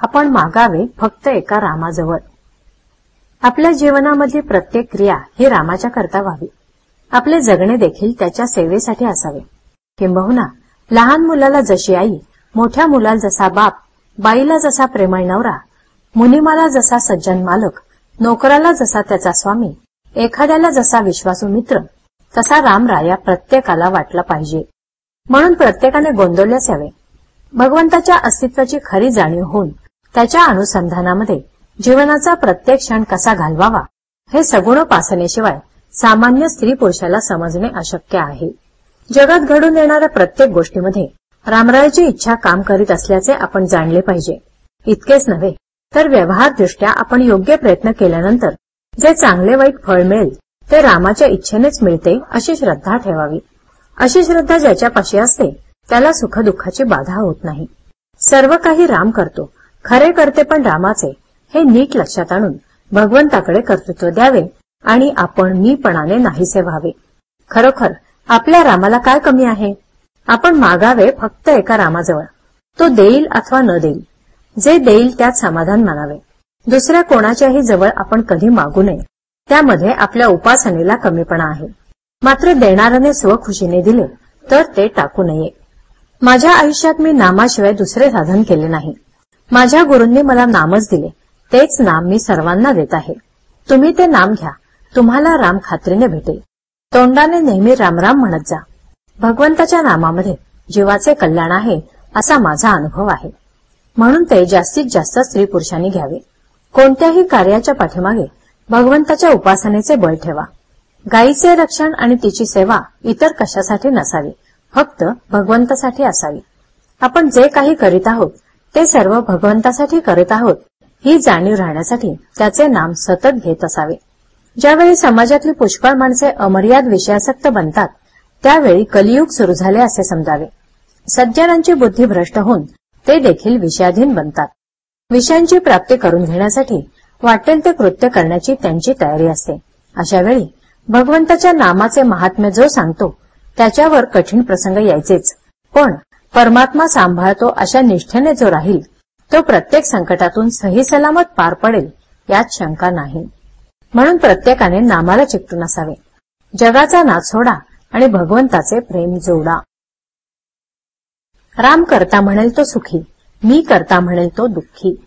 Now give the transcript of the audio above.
आपण मागावे फक्त एका रामाजवळ. आपल्या जीवनामधली प्रत्येक क्रिया ही रामाच्या करता व्हावी. आपले जगणे देखील त्याच्या सेवेसाठी असावे. किंबहुना लहान मुलाला जशी आई मोठ्या मुलाला जसा बाप बाईला जसा प्रेमळ नवरा मुनिमाला जसा सज्जन मालक नोकराला जसा त्याचा स्वामी एखाद्याला जसा विश्वासू मित्र तसा रामराया प्रत्येकाला वाटला पाहिजे. म्हणून प्रत्येकाने गोंदवल्यास यावे. भगवंताच्या अस्तित्वाची खरी जाणीव होऊन त्याच्या अनुसंधानामध्ये जीवनाचा प्रत्येक क्षण कसा घालवावा हे सगुणोपासनेशिवाय सामान्य स्त्री पुरुषाला समजणे अशक्य आहे. जगात घडून येणाऱ्या प्रत्येक गोष्टीमध्ये रामरायाची इच्छा काम करीत असल्याचे आपण जाणले पाहिजे. इतकेच नव्हे तर व्यवहारदृष्ट्या आपण योग्य प्रयत्न केल्यानंतर जे चांगले वाईट फळ मिळेल ते रामाच्या इच्छेनेच मिळते अशी श्रद्धा ठेवावी. अशी श्रद्धा ज्याच्यापाशी असते त्याला सुखदुःखाची बाधा होत नाही. सर्व काही राम करतो खरे करते पण रामाचे हे नीट लक्षात आणून भगवंताकडे कर्तृत्व द्यावे आणि आपण मीपणाने नाहीसे व्हावे. खरोखर आपल्या रामाला काय कमी आहे? आपण मागावे फक्त एका रामाजवळ. तो देईल अथवा न देईल. जे देईल त्यात समाधान मानावे. दुसऱ्या कोणाच्याही जवळ आपण कधी मागू नये. त्यामध्ये आपल्या उपासनेला कमीपणा आहे. मात्र देणाऱ्याने स्वखुशीने दिले तर ते टाकू नये. माझ्या आयुष्यात मी नामाशिवाय दुसरे साधन केले नाही. माझ्या गुरूंनी मला नामच दिले. तेच नाम मी सर्वांना देत आहे. तुम्ही ते नाम घ्या. तुम्हाला राम खात्रीने भेटेल. तोंडाने नेहमी रामराम म्हणत जा. भगवंताच्या नामामध्ये जीवाचे कल्याण आहे असा माझा अनुभव आहे. म्हणून ते जास्तीत जास्त स्त्री पुरुषांनी घ्यावे. कोणत्याही कार्याच्या पाठीमागे भगवंताच्या उपासनेचे बळ ठेवा. गायीचे रक्षण आणि तिची सेवा इतर कशासाठी नसावी. फक्त भगवंतासाठी असावी. आपण जे काही करीत आहोत ते सर्व भगवंतासाठी करत आहोत ही जाणीव राहण्यासाठी त्याचे नाम सतत घेत असावे. ज्यावेळी समाजातली पुष्कळ माणसे अमर्याद विषयासक्त बनतात त्यावेळी कलियुग सुरू झाले असे समजावे. सज्जनांची बुद्धी भ्रष्ट होऊन ते देखील विषयाधीन बनतात. विषयांची प्राप्ती करून घेण्यासाठी वाटेल ते कृत्य करण्याची त्यांची तयारी असते. अशा वेळी भगवंताच्या नामाचे महात्म्य जो सांगतो त्याच्यावर कठीण प्रसंग यायचेच. पण परमात्मा सांभाळतो अशा निष्ठेने जो राहील तो प्रत्येक संकटातून सही सलामत पार पडेल यात शंका नाही. म्हणून प्रत्येकाने नामाला चिकटून असावे. जगाचा नाद सोडा आणि भगवंताचे प्रेम जोडा. राम करता म्हणेल तो सुखी मी करता म्हणेल तो दुःखी.